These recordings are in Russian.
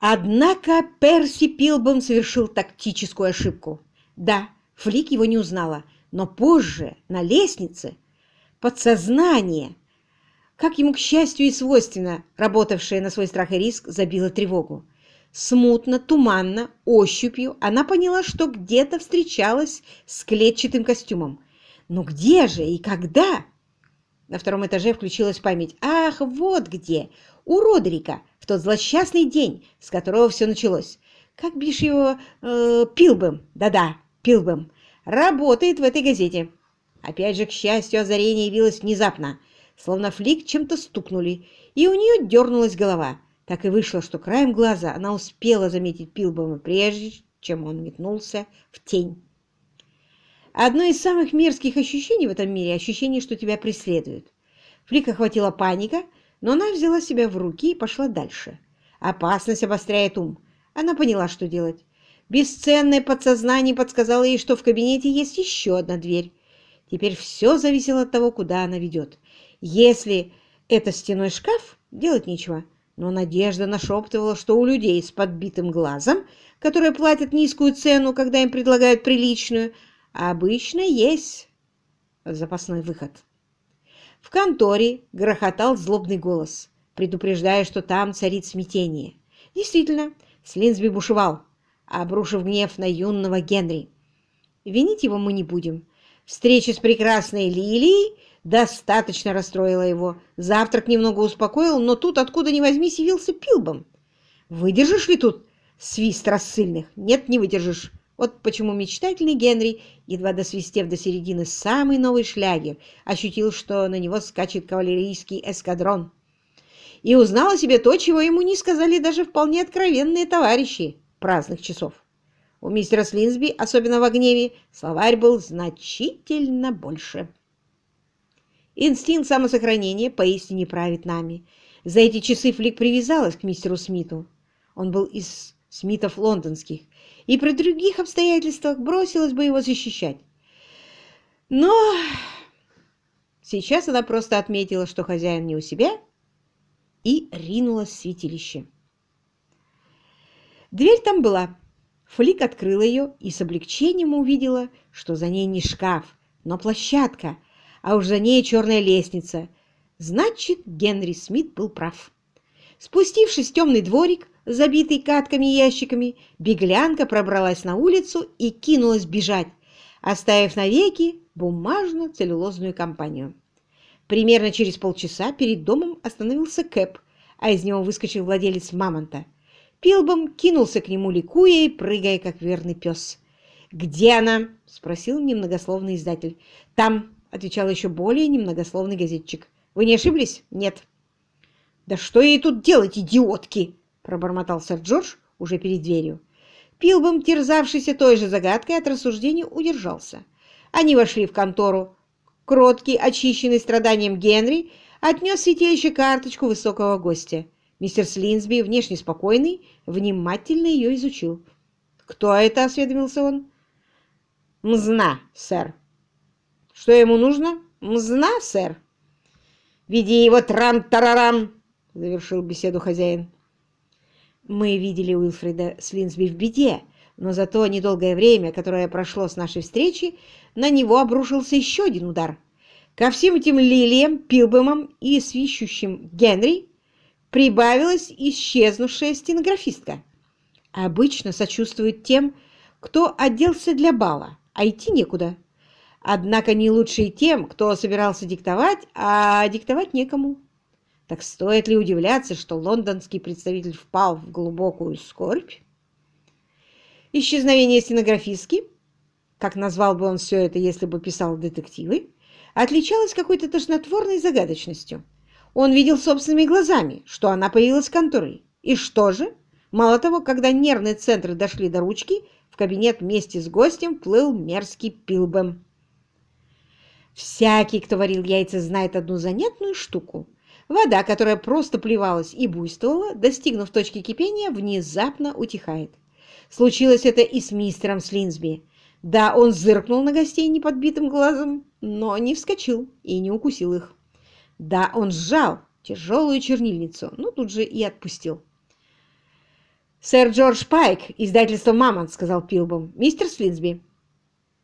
Однако Перси Пилбом совершил тактическую ошибку. Да, Флик его не узнала, но позже, на лестнице, подсознание, как ему, к счастью, и свойственно, работавшее на свой страх и риск, забило тревогу. Смутно, туманно, ощупью она поняла, что где-то встречалась с клетчатым костюмом. Но где же и когда? На втором этаже включилась память. Ах, вот где! У Родрика, в тот злосчастный день, с которого все началось. Как бишь его... Э, Пилбом. Да-да, Пилбом. Работает в этой газете. Опять же, к счастью, озарение явилось внезапно. Словно флик чем-то стукнули, и у нее дернулась голова. Так и вышло, что краем глаза она успела заметить Пилбома прежде, чем он метнулся в тень. Одно из самых мерзких ощущений в этом мире – ощущение, что тебя преследуют. Флик охватила паника, но она взяла себя в руки и пошла дальше. Опасность обостряет ум. Она поняла, что делать. Бесценное подсознание подсказало ей, что в кабинете есть еще одна дверь. Теперь все зависело от того, куда она ведет. Если это стеной шкаф, делать нечего. Но Надежда нашептывала, что у людей с подбитым глазом, которые платят низкую цену, когда им предлагают приличную, обычно есть запасной выход. В конторе грохотал злобный голос, предупреждая, что там царит смятение. Действительно, Слинсби бушевал, обрушив гнев на юного Генри. Винить его мы не будем. Встреча с прекрасной Лилией достаточно расстроила его. Завтрак немного успокоил, но тут, откуда ни возьмись, явился Пилбом. Выдержишь ли тут свист рассыльных? Нет, не выдержишь. Вот почему мечтательный Генри, едва досвистев до середины самый новый шлягер, ощутил, что на него скачет кавалерийский эскадрон. И узнал о себе то, чего ему не сказали даже вполне откровенные товарищи праздных часов. У мистера Слинсби, особенно в гневе, словарь был значительно больше. Инстинкт самосохранения поистине правит нами. За эти часы Флик привязалась к мистеру Смиту. Он был из Смитов лондонских, и при других обстоятельствах бросилась бы его защищать. Но сейчас она просто отметила, что хозяин не у себя, и ринулась в святилище. Дверь там была. Флик открыла ее и с облегчением увидела, что за ней не шкаф, но площадка, а уж за ней черная лестница. Значит, Генри Смит был прав. Спустившись в темный дворик, забитый катками и ящиками, беглянка пробралась на улицу и кинулась бежать, оставив навеки бумажно-целлюлозную компанию. Примерно через полчаса перед домом остановился Кэп, а из него выскочил владелец мамонта. Пилбом кинулся к нему, ликуя и прыгая, как верный пес. «Где она?» — спросил немногословный издатель. «Там», — отвечал еще более немногословный газетчик. «Вы не ошиблись?» «Нет». «Да что ей тут делать, идиотки?» — пробормотал сэр Джордж уже перед дверью. Пилбом, терзавшийся той же загадкой, от рассуждений удержался. Они вошли в контору. Кроткий, очищенный страданием Генри, отнес святилище карточку высокого гостя. Мистер Слинсби, внешне спокойный, внимательно ее изучил. «Кто это?» — осведомился он. «Мзна, сэр». «Что ему нужно?» «Мзна, сэр». «Веди его трам-тарарам!» — завершил беседу хозяин. Мы видели Уилфрида Слинсби в беде, но за то недолгое время, которое прошло с нашей встречи, на него обрушился еще один удар. Ко всем этим лилиям, пилбомам и свищущим Генри прибавилась исчезнувшая стенографистка. Обычно сочувствуют тем, кто оделся для бала, а идти некуда. Однако не лучше и тем, кто собирался диктовать, а диктовать некому. Так стоит ли удивляться, что лондонский представитель впал в глубокую скорбь? Исчезновение стенографистки, как назвал бы он все это, если бы писал детективы, отличалось какой-то тошнотворной загадочностью. Он видел собственными глазами, что она появилась в конторе. И что же? Мало того, когда нервные центры дошли до ручки, в кабинет вместе с гостем плыл мерзкий пилбом. Всякий, кто варил яйца, знает одну занятную штуку – Вода, которая просто плевалась и буйствовала, достигнув точки кипения, внезапно утихает. Случилось это и с мистером Слинсби. Да, он зыркнул на гостей неподбитым глазом, но не вскочил и не укусил их. Да, он сжал тяжелую чернильницу, но тут же и отпустил. «Сэр Джордж Пайк, издательство «Мамонт», — сказал Пилбом. «Мистер Слинсби».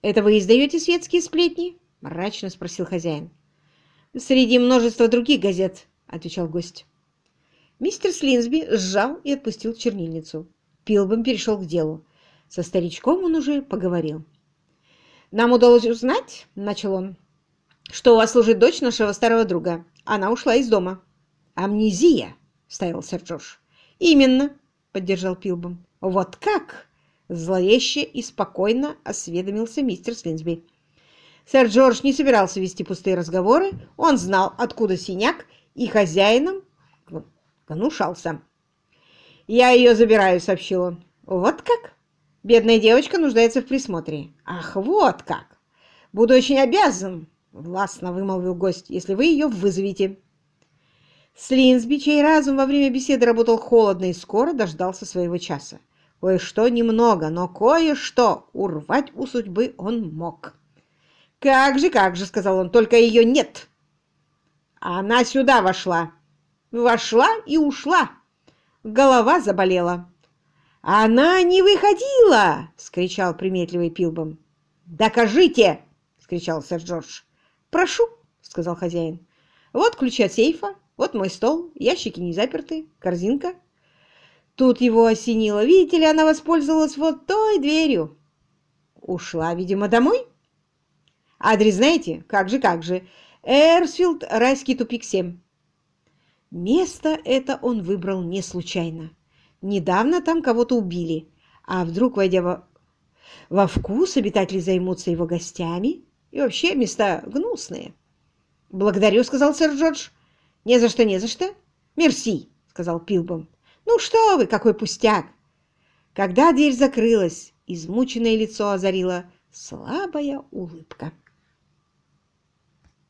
«Это вы издаете светские сплетни?» — мрачно спросил хозяин. «Среди множества других газет», — отвечал гость. Мистер Слинсби сжал и отпустил чернильницу. Пилбом перешел к делу. Со старичком он уже поговорил. «Нам удалось узнать, — начал он, — что у вас служит дочь нашего старого друга. Она ушла из дома». «Амнезия!» — вставил сэр Джордж. «Именно!» — поддержал Пилбом. «Вот как?» — зловеще и спокойно осведомился мистер Слинсби. Сэр Джордж не собирался вести пустые разговоры. Он знал, откуда синяк, и хозяином гнушался. «Я ее забираю», — сообщил он. «Вот как?» Бедная девочка нуждается в присмотре. Ах, вот как! Буду очень обязан, властно вымолвил гость, если вы ее вызовете. Слинсби, чей разум во время беседы работал холодно и скоро дождался своего часа. Кое-что немного, но кое-что урвать у судьбы он мог. «Как же, как же!» — сказал он, — «только ее нет!» Она сюда вошла. Вошла и ушла. Голова заболела. «Она не выходила!» — скричал приметливый Пилбом. «Докажите!» — скричал сэр Джордж. «Прошу!» — сказал хозяин. «Вот ключи от сейфа, вот мой стол, ящики не заперты, корзинка». Тут его осенило. Видите ли, она воспользовалась вот той дверью. Ушла, видимо, домой. Адрес знаете? Как же, как же. Эрсфилд, райский тупик 7. Место это он выбрал не случайно. Недавно там кого-то убили, а вдруг, войдя во, во вкус, обитатели займутся его гостями. И вообще места гнусные. «Благодарю», — сказал сэр Джордж. «Не за что, не за что». «Мерси», — сказал Пилбом. «Ну что вы, какой пустяк!» Когда дверь закрылась, измученное лицо озарила слабая улыбка.